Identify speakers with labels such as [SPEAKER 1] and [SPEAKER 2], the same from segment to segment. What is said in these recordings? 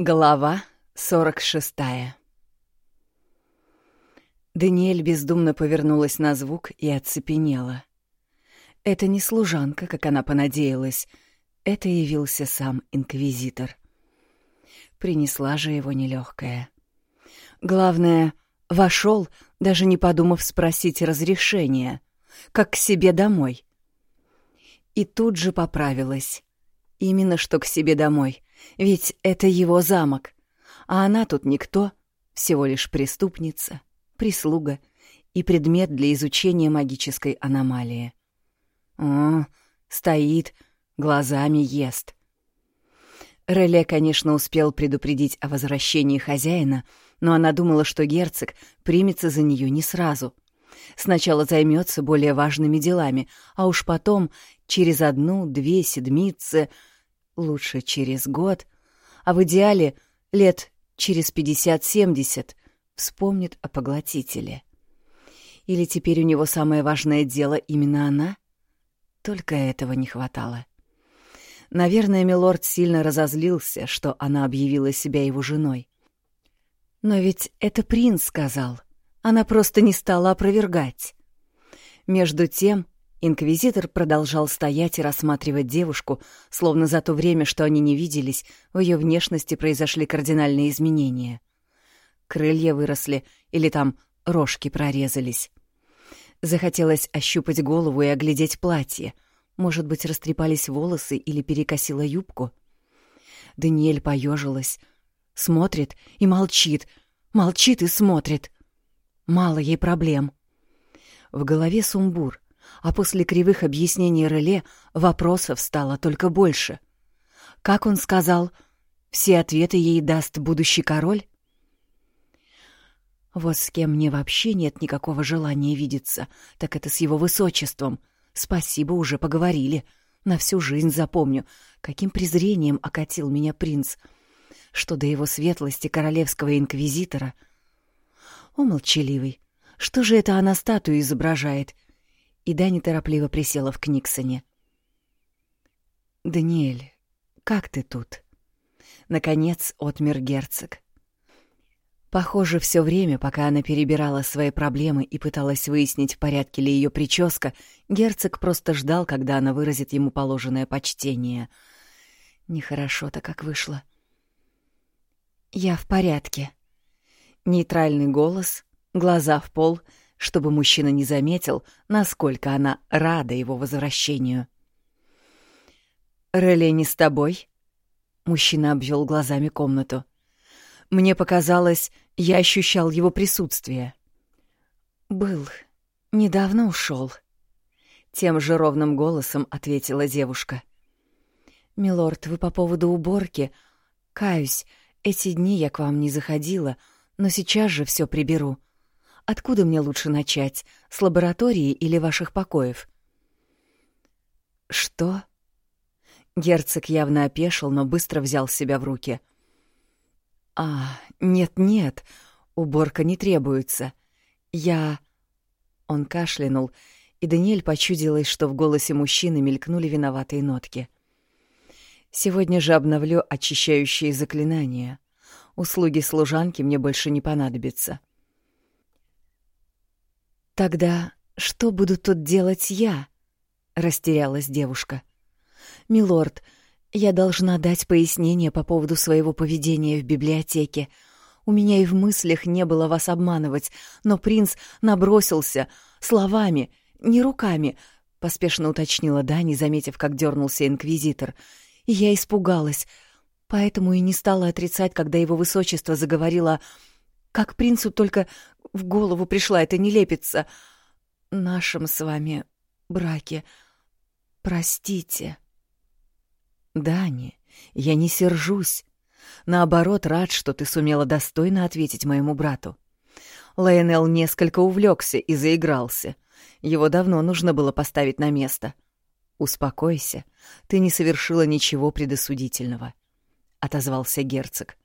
[SPEAKER 1] Глава 46 Даниэль бездумно повернулась на звук и оцепенела. Это не служанка, как она понадеялась, это явился сам инквизитор. Принесла же его нелегкая. Главное, вошел, даже не подумав спросить разрешения, как к себе домой. И тут же поправилась. Именно что к себе домой — ведь это его замок, а она тут никто, всего лишь преступница, прислуга и предмет для изучения магической аномалии. О, стоит, глазами ест. Реле, конечно, успел предупредить о возвращении хозяина, но она думала, что герцог примется за нее не сразу. Сначала займется более важными делами, а уж потом, через одну-две седмицы, лучше через год, а в идеале лет через 50-70 вспомнит о поглотителе. Или теперь у него самое важное дело именно она? Только этого не хватало. Наверное, милорд сильно разозлился, что она объявила себя его женой. Но ведь это принц сказал. Она просто не стала опровергать. Между тем Инквизитор продолжал стоять и рассматривать девушку, словно за то время, что они не виделись, в ее внешности произошли кардинальные изменения. Крылья выросли или там рожки прорезались. Захотелось ощупать голову и оглядеть платье. Может быть, растрепались волосы или перекосила юбку? Даниэль поежилась. Смотрит и молчит. Молчит и смотрит. Мало ей проблем. В голове сумбур — а после кривых объяснений Реле вопросов стало только больше. Как он сказал, все ответы ей даст будущий король? Вот с кем мне вообще нет никакого желания видеться, так это с его высочеством. Спасибо, уже поговорили. На всю жизнь запомню, каким презрением окатил меня принц. Что до его светлости королевского инквизитора. О, молчаливый, что же это она статую изображает — и Дани торопливо присела в Книксоне. «Даниэль, как ты тут?» Наконец отмер герцог. Похоже, все время, пока она перебирала свои проблемы и пыталась выяснить, в порядке ли ее прическа, герцог просто ждал, когда она выразит ему положенное почтение. Нехорошо-то как вышло. «Я в порядке». Нейтральный голос, глаза в пол — чтобы мужчина не заметил, насколько она рада его возвращению. «Реле не с тобой?» Мужчина обвел глазами комнату. «Мне показалось, я ощущал его присутствие». «Был. Недавно ушел. Тем же ровным голосом ответила девушка. «Милорд, вы по поводу уборки? Каюсь, эти дни я к вам не заходила, но сейчас же все приберу. Откуда мне лучше начать? С лаборатории или ваших покоев? Что? Герцог явно опешил, но быстро взял себя в руки. А, нет-нет, уборка не требуется. Я... Он кашлянул, и Даниэль почудилась, что в голосе мужчины мелькнули виноватые нотки. «Сегодня же обновлю очищающие заклинания. Услуги служанки мне больше не понадобятся». «Тогда что буду тут делать я?» — растерялась девушка. «Милорд, я должна дать пояснение по поводу своего поведения в библиотеке. У меня и в мыслях не было вас обманывать, но принц набросился словами, не руками», — поспешно уточнила Дани, заметив, как дернулся инквизитор. Я испугалась, поэтому и не стала отрицать, когда его высочество заговорило как принцу только в голову пришла эта нелепица. Нашем с вами браке. Простите. Дани, я не сержусь. Наоборот, рад, что ты сумела достойно ответить моему брату. Лайонел несколько увлекся и заигрался. Его давно нужно было поставить на место. Успокойся, ты не совершила ничего предосудительного, — отозвался герцог.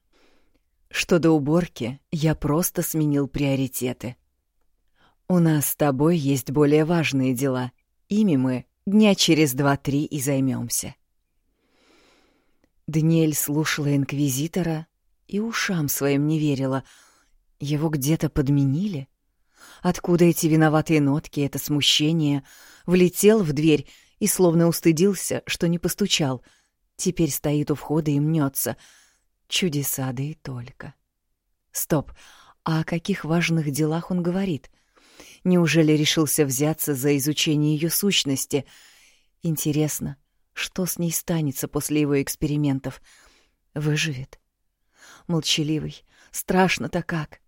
[SPEAKER 1] Что до уборки, я просто сменил приоритеты. У нас с тобой есть более важные дела. Ими мы дня через два-три и займемся. Даниэль слушала инквизитора И ушам своим не верила. Его где-то подменили? Откуда эти виноватые нотки, это смущение? Влетел в дверь и словно устыдился, что не постучал. Теперь стоит у входа и мнется. Чудеса, да и только. Стоп, а о каких важных делах он говорит? Неужели решился взяться за изучение ее сущности? Интересно, что с ней станется после его экспериментов? Выживет? Молчаливый. Страшно-то как.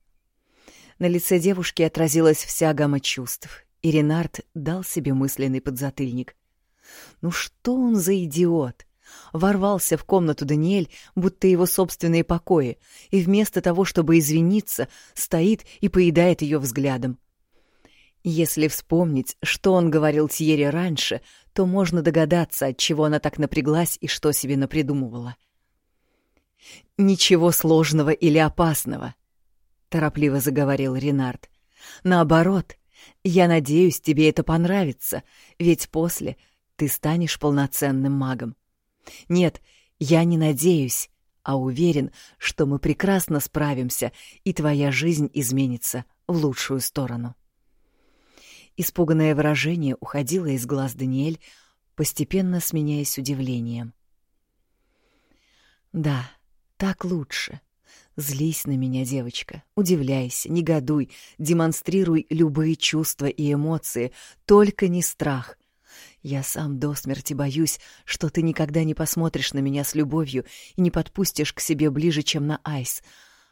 [SPEAKER 1] На лице девушки отразилась вся гамма чувств, и Ренард дал себе мысленный подзатыльник. Ну что он за идиот? Ворвался в комнату Даниэль, будто его собственные покои, и вместо того, чтобы извиниться, стоит и поедает ее взглядом. Если вспомнить, что он говорил Тьере раньше, то можно догадаться, от чего она так напряглась и что себе напридумывала. «Ничего сложного или опасного», — торопливо заговорил Ренард. «Наоборот, я надеюсь, тебе это понравится, ведь после ты станешь полноценным магом. Нет, я не надеюсь, а уверен, что мы прекрасно справимся, и твоя жизнь изменится в лучшую сторону». Испуганное выражение уходило из глаз Даниэль, постепенно сменяясь удивлением. «Да, так лучше. Злись на меня, девочка, удивляйся, негодуй, демонстрируй любые чувства и эмоции, только не страх. Я сам до смерти боюсь, что ты никогда не посмотришь на меня с любовью и не подпустишь к себе ближе, чем на Айс.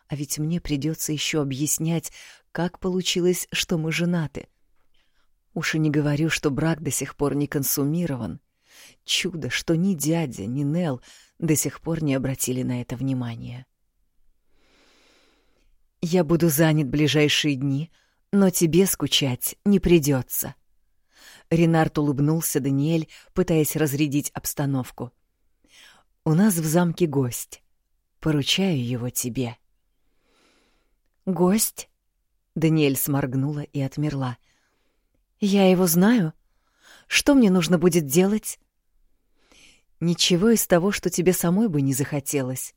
[SPEAKER 1] А ведь мне придется еще объяснять, как получилось, что мы женаты. Уж и не говорю, что брак до сих пор не консумирован. Чудо, что ни дядя, ни Нел до сих пор не обратили на это внимания. «Я буду занят ближайшие дни, но тебе скучать не придется». Ренард улыбнулся Даниэль, пытаясь разрядить обстановку. «У нас в замке гость. Поручаю его тебе». «Гость?» — Даниэль сморгнула и отмерла — я его знаю. Что мне нужно будет делать? Ничего из того, что тебе самой бы не захотелось.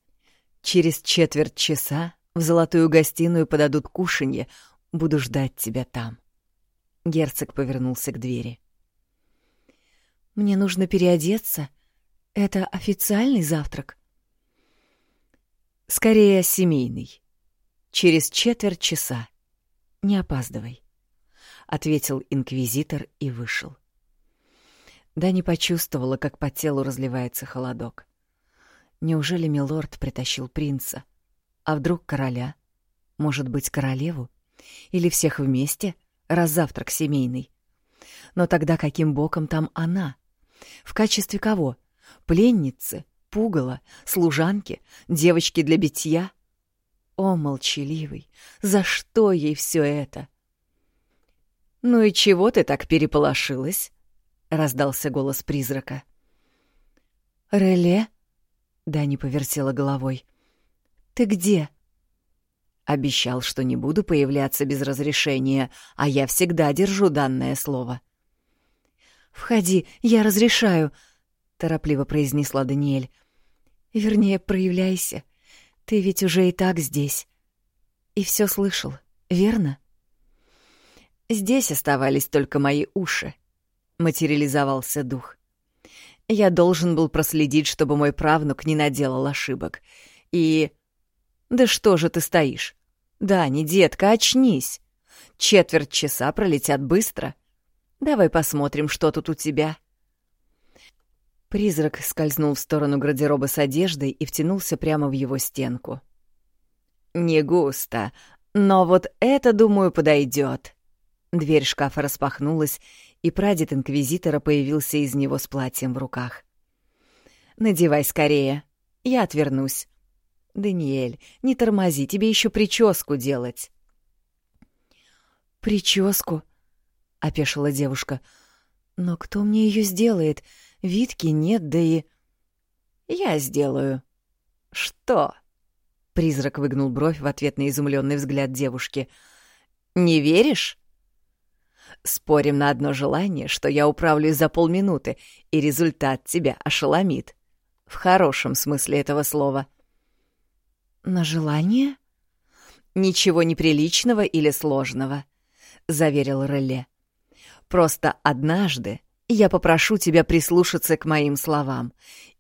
[SPEAKER 1] Через четверть часа в золотую гостиную подадут кушанье. Буду ждать тебя там. Герцог повернулся к двери. Мне нужно переодеться. Это официальный завтрак? Скорее, семейный. Через четверть часа. Не опаздывай. — ответил инквизитор и вышел. Дани почувствовала, как по телу разливается холодок. Неужели милорд притащил принца? А вдруг короля? Может быть, королеву? Или всех вместе, раз завтрак семейный? Но тогда каким боком там она? В качестве кого? Пленницы, пугала, служанки, девочки для битья? О, молчаливый, за что ей все это? — «Ну и чего ты так переполошилась?» — раздался голос призрака. «Реле?» — Дани повертела головой. «Ты где?» Обещал, что не буду появляться без разрешения, а я всегда держу данное слово. «Входи, я разрешаю», — торопливо произнесла Даниэль. «Вернее, проявляйся. Ты ведь уже и так здесь. И все слышал, верно?» Здесь оставались только мои уши. Материализовался дух. Я должен был проследить, чтобы мой правнук не наделал ошибок. И... Да что же ты стоишь? Да, не детка, очнись. Четверть часа пролетят быстро. Давай посмотрим, что тут у тебя. Призрак скользнул в сторону гардероба с одеждой и втянулся прямо в его стенку. «Не густо, но вот это, думаю, подойдет. Дверь шкафа распахнулась, и прадед инквизитора появился из него с платьем в руках. «Надевай скорее, я отвернусь». «Даниэль, не тормози, тебе еще прическу делать». «Прическу?» — опешила девушка. «Но кто мне ее сделает? Витки нет, да и...» «Я сделаю». «Что?» — призрак выгнул бровь в ответ на изумленный взгляд девушки. «Не веришь?» Спорим на одно желание, что я управлюсь за полминуты, и результат тебя ошеломит. В хорошем смысле этого слова. На желание? Ничего неприличного или сложного, заверил Реле. Просто однажды я попрошу тебя прислушаться к моим словам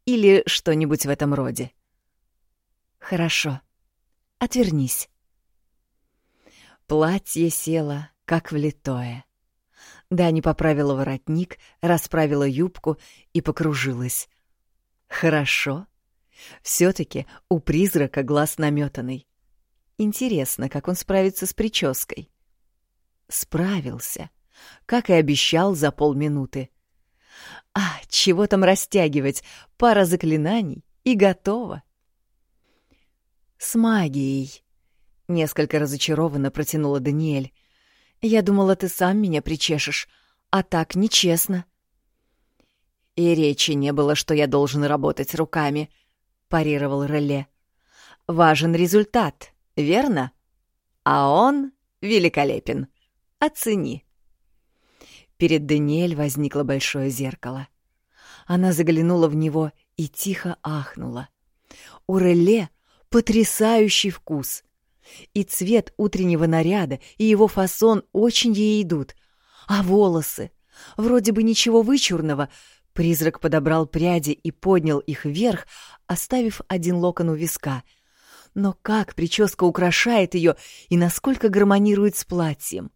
[SPEAKER 1] или что-нибудь в этом роде. Хорошо. Отвернись. Платье село, как влитое. Дани поправила воротник, расправила юбку и покружилась. Хорошо. все таки у призрака глаз наметанный. Интересно, как он справится с прической. Справился, как и обещал за полминуты. А, чего там растягивать? Пара заклинаний и готово. С магией. Несколько разочарованно протянула Даниэль. Я думала, ты сам меня причешешь, а так нечестно. И речи не было, что я должен работать руками, парировал Реле. Важен результат, верно? А он великолепен. Оцени. Перед Даниэль возникло большое зеркало. Она заглянула в него и тихо ахнула. У Реле потрясающий вкус. И цвет утреннего наряда, и его фасон очень ей идут. А волосы? Вроде бы ничего вычурного. Призрак подобрал пряди и поднял их вверх, оставив один локон у виска. Но как прическа украшает ее и насколько гармонирует с платьем?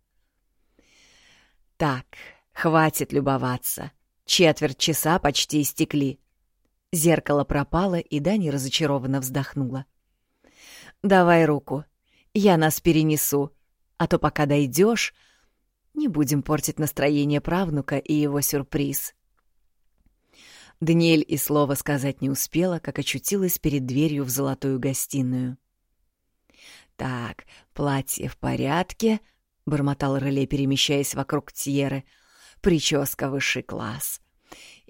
[SPEAKER 1] Так, хватит любоваться. Четверть часа почти истекли. Зеркало пропало, и Дани разочарованно вздохнула. «Давай руку. Я нас перенесу. А то пока дойдешь, не будем портить настроение правнука и его сюрприз. Даниэль и слова сказать не успела, как очутилась перед дверью в золотую гостиную. «Так, платье в порядке», — бормотал Реле, перемещаясь вокруг Тьеры. «Прическа высший класс.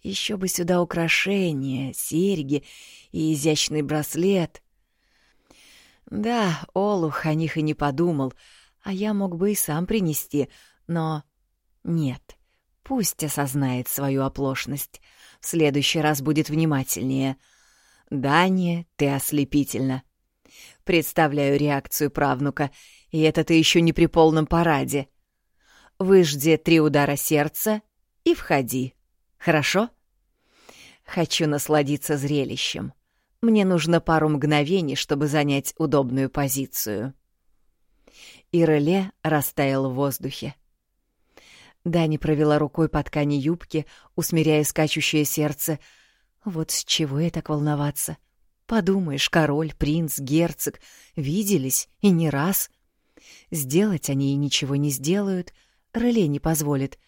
[SPEAKER 1] Еще бы сюда украшения, серьги и изящный браслет. Да, Олух о них и не подумал, а я мог бы и сам принести, но... Нет, пусть осознает свою оплошность. В следующий раз будет внимательнее. Дания, ты ослепительна. Представляю реакцию правнука, и это ты еще не при полном параде. Выжди три удара сердца и входи. Хорошо? Хочу насладиться зрелищем. Мне нужно пару мгновений, чтобы занять удобную позицию. И реле растаял в воздухе. Дани провела рукой по ткани юбки, усмиряя скачущее сердце. Вот с чего я так волноваться? Подумаешь, король, принц, герцог виделись и не раз. Сделать они и ничего не сделают, Реле не позволит.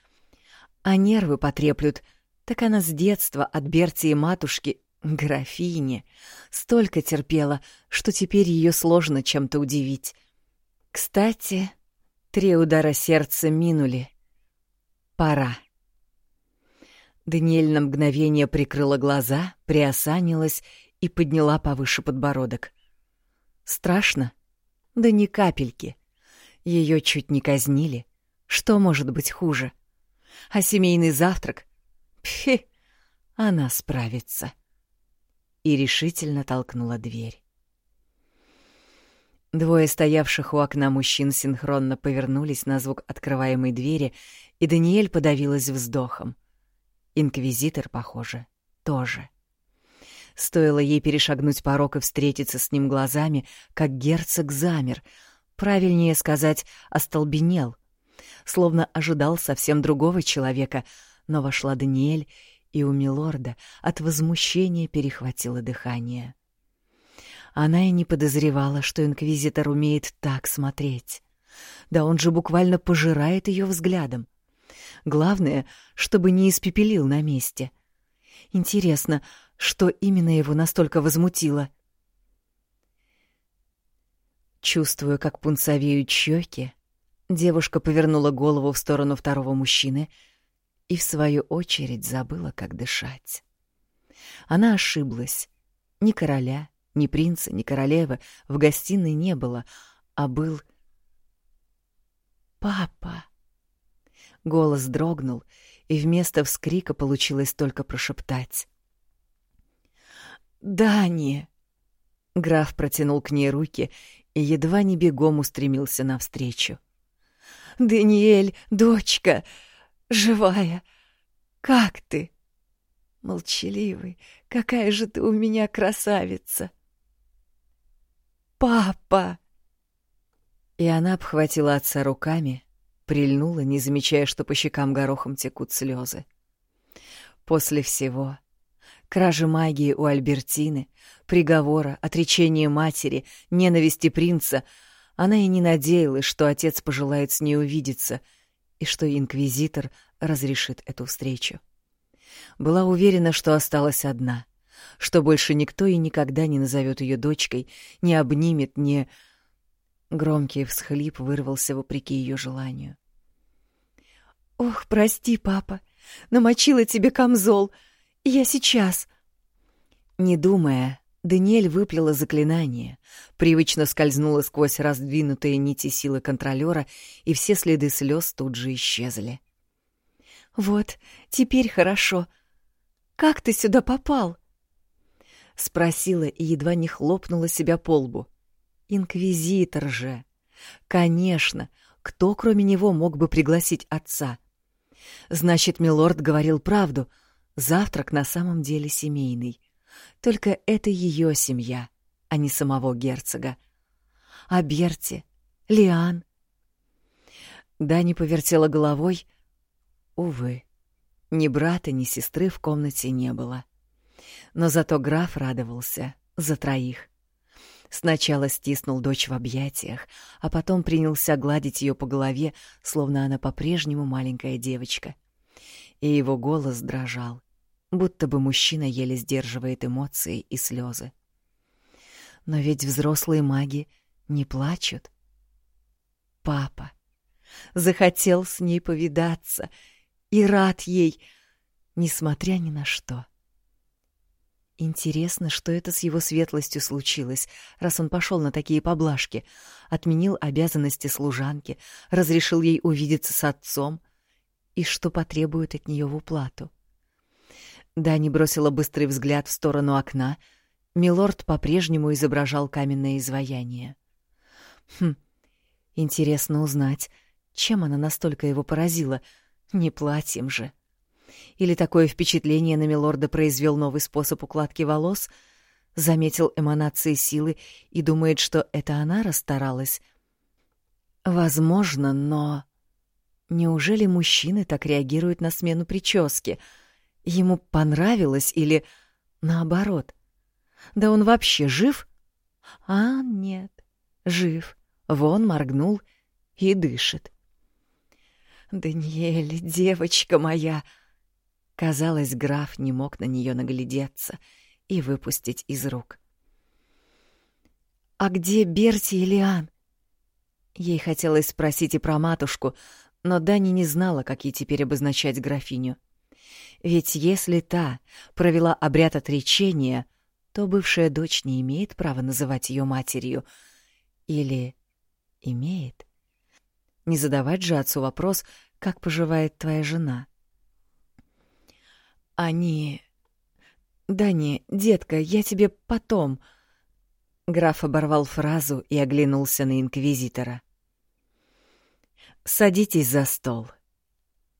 [SPEAKER 1] А нервы потреплют, так она с детства от Берти и матушки Графиня столько терпела, что теперь ее сложно чем-то удивить. Кстати, три удара сердца минули. Пора. Даниэль на мгновение прикрыла глаза, приосанилась и подняла повыше подбородок. Страшно? Да ни капельки. Ее чуть не казнили. Что может быть хуже? А семейный завтрак? Пфи, она справится и решительно толкнула дверь. Двое стоявших у окна мужчин синхронно повернулись на звук открываемой двери, и Даниэль подавилась вздохом. Инквизитор, похоже, тоже. Стоило ей перешагнуть порог и встретиться с ним глазами, как герцог замер, правильнее сказать, остолбенел, словно ожидал совсем другого человека, но вошла Даниэль и у милорда от возмущения перехватило дыхание. Она и не подозревала, что инквизитор умеет так смотреть. Да он же буквально пожирает ее взглядом. Главное, чтобы не испепелил на месте. Интересно, что именно его настолько возмутило? Чувствуя, как пунцовеют щеки, девушка повернула голову в сторону второго мужчины — и, в свою очередь, забыла, как дышать. Она ошиблась. Ни короля, ни принца, ни королевы в гостиной не было, а был... «Папа!» Голос дрогнул, и вместо вскрика получилось только прошептать. «Дани!» Граф протянул к ней руки и едва не бегом устремился навстречу. «Даниэль, дочка, живая, как ты?» «Молчаливый, какая же ты у меня красавица!» «Папа!» И она обхватила отца руками, прильнула, не замечая, что по щекам горохом текут слезы. После всего кражи магии у Альбертины, приговора, отречения матери, ненависти принца, она и не надеялась, что отец пожелает с ней увидеться и что инквизитор разрешит эту встречу. Была уверена, что осталась одна, что больше никто и никогда не назовет ее дочкой, не обнимет, не... Громкий всхлип вырвался вопреки ее желанию. «Ох, прости, папа, намочила тебе камзол!» «Я сейчас!» Не думая, Даниэль выплела заклинание, привычно скользнула сквозь раздвинутые нити силы контролера, и все следы слез тут же исчезли. «Вот, теперь хорошо. Как ты сюда попал?» Спросила и едва не хлопнула себя по лбу. «Инквизитор же!» «Конечно, кто, кроме него, мог бы пригласить отца?» «Значит, милорд говорил правду», — Завтрак на самом деле семейный. Только это ее семья, а не самого герцога. А Берти? Лиан? Дани повертела головой. Увы, ни брата, ни сестры в комнате не было. Но зато граф радовался за троих. Сначала стиснул дочь в объятиях, а потом принялся гладить ее по голове, словно она по-прежнему маленькая девочка и его голос дрожал, будто бы мужчина еле сдерживает эмоции и слезы. Но ведь взрослые маги не плачут. Папа захотел с ней повидаться и рад ей, несмотря ни на что. Интересно, что это с его светлостью случилось, раз он пошел на такие поблажки, отменил обязанности служанки, разрешил ей увидеться с отцом — и что потребует от нее в уплату. Дани бросила быстрый взгляд в сторону окна. Милорд по-прежнему изображал каменное изваяние. Хм, интересно узнать, чем она настолько его поразила. Не платьем же. Или такое впечатление на Милорда произвел новый способ укладки волос, заметил эманации силы и думает, что это она расстаралась. Возможно, но... Неужели мужчины так реагируют на смену прически? Ему понравилось или наоборот? Да он вообще жив? А, нет, жив. Вон моргнул и дышит. «Даниэль, девочка моя!» Казалось, граф не мог на нее наглядеться и выпустить из рук. «А где Берти и Лиан?» Ей хотелось спросить и про матушку, но Дани не знала, как ей теперь обозначать графиню. Ведь если та провела обряд отречения, то бывшая дочь не имеет права называть ее матерью. Или имеет? Не задавать же отцу вопрос, как поживает твоя жена. Они... Дани, детка, я тебе потом... Граф оборвал фразу и оглянулся на инквизитора. — «Садитесь за стол».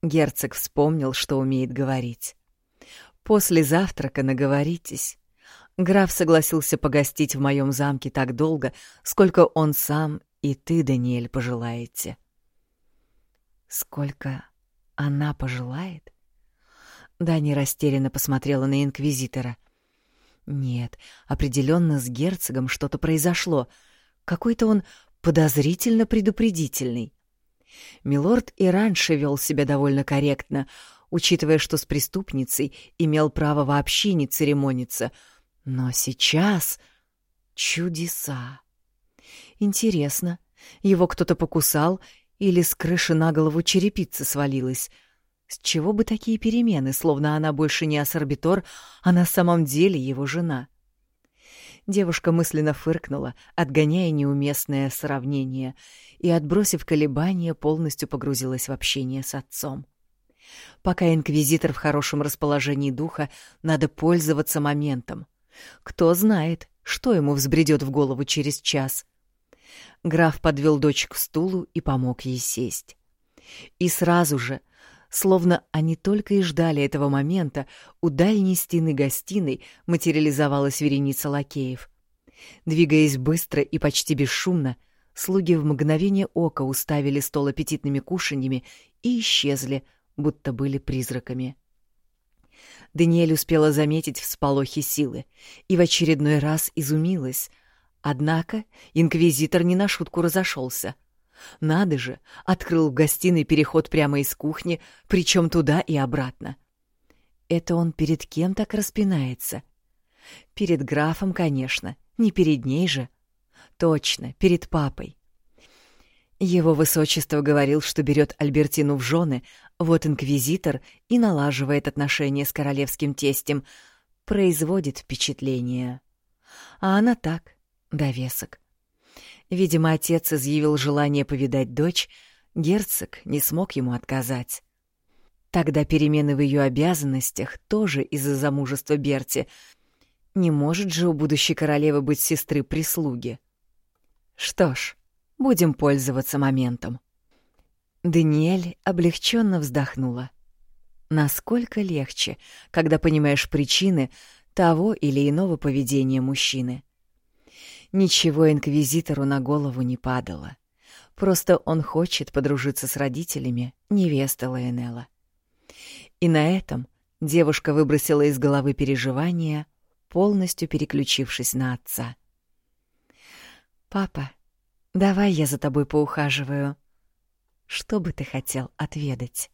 [SPEAKER 1] Герцог вспомнил, что умеет говорить. «После завтрака наговоритесь». Граф согласился погостить в моем замке так долго, сколько он сам и ты, Даниэль, пожелаете. Сколько она пожелает? Дани растерянно посмотрела на инквизитора. Нет, определенно с герцогом что-то произошло. Какой-то он подозрительно предупредительный. Милорд и раньше вел себя довольно корректно, учитывая, что с преступницей имел право вообще не церемониться. Но сейчас чудеса. Интересно, его кто-то покусал или с крыши на голову черепица свалилась? С чего бы такие перемены, словно она больше не ассорбитор, а на самом деле его жена? Девушка мысленно фыркнула, отгоняя неуместное сравнение, и, отбросив колебания, полностью погрузилась в общение с отцом. Пока инквизитор в хорошем расположении духа, надо пользоваться моментом. Кто знает, Что ему взбредет в голову через час? Граф подвел дочь к стулу и помог ей сесть. И сразу же, словно они только и ждали этого момента, у дальней стены гостиной материализовалась вереница лакеев. Двигаясь быстро и почти бесшумно, слуги в мгновение ока уставили стол аппетитными кушаньями и исчезли, будто были призраками. Даниэль успела заметить всполохи силы и в очередной раз изумилась. Однако инквизитор не на шутку разошелся. Надо же, открыл в гостиной переход прямо из кухни, причем туда и обратно. Это он перед кем так распинается? Перед графом, конечно, не перед ней же. Точно, перед папой. Его высочество говорил, что берет Альбертину в жены, вот инквизитор и налаживает отношения с королевским тестем, производит впечатление. А она так, довесок. Видимо, отец изъявил желание повидать дочь, герцог не смог ему отказать. Тогда перемены в ее обязанностях тоже из-за замужества Берти. Не может же у будущей королевы быть сестры прислуги. Что ж, Будем пользоваться моментом. Даниэль облегченно вздохнула. Насколько легче, когда понимаешь причины того или иного поведения мужчины. Ничего инквизитору на голову не падало. Просто он хочет подружиться с родителями невесты Лайонелла. И на этом девушка выбросила из головы переживания, полностью переключившись на отца. «Папа, Давай я за тобой поухаживаю. Что бы ты хотел отведать?